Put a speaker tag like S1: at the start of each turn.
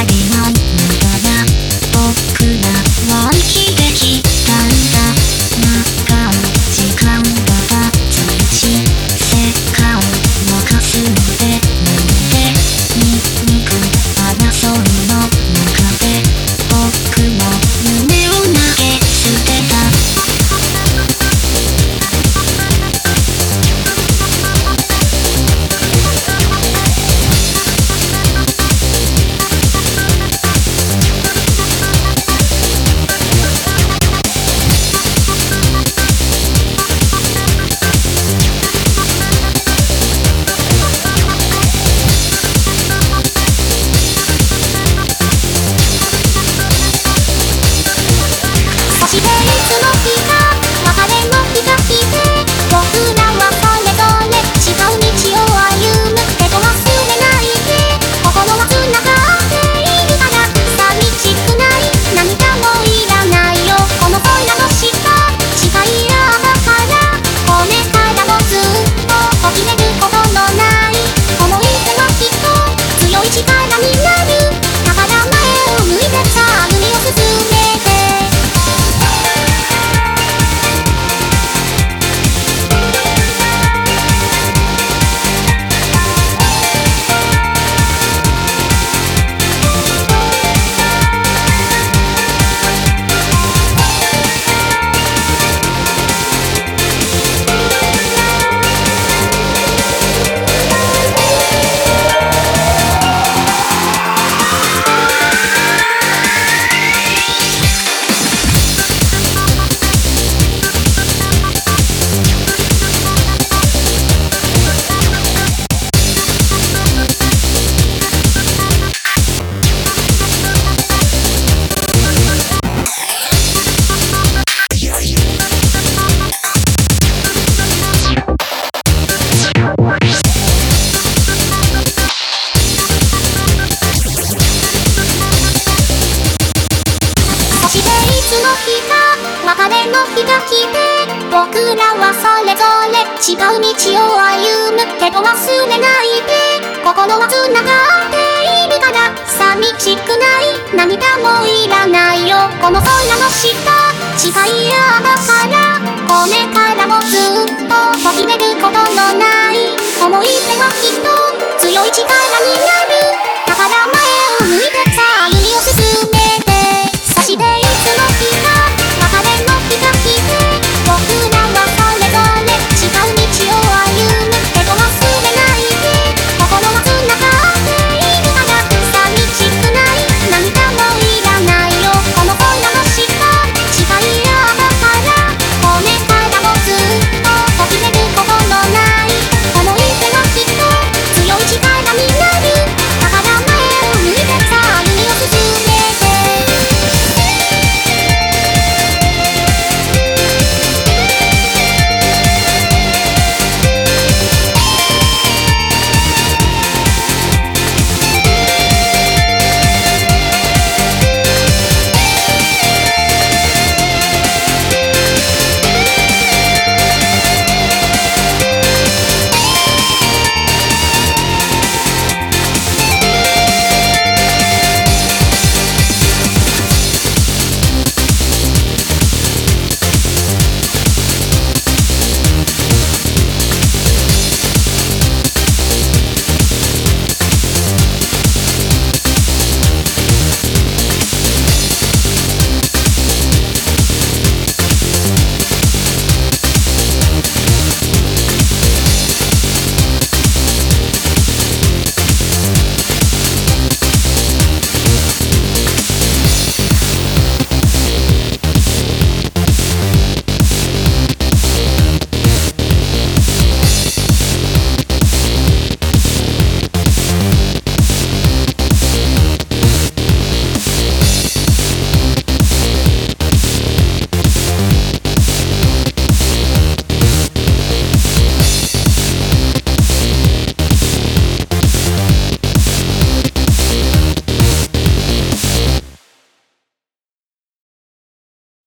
S1: I cannot
S2: らはそれぞれ違う道を歩むけど忘れないで心は繋がっているから寂しくない涙もいらないよこの空の下近い合だからこれからもずっと途切れることのない思い出はきっと強い力になるだから前を向いてさあ歩みを進む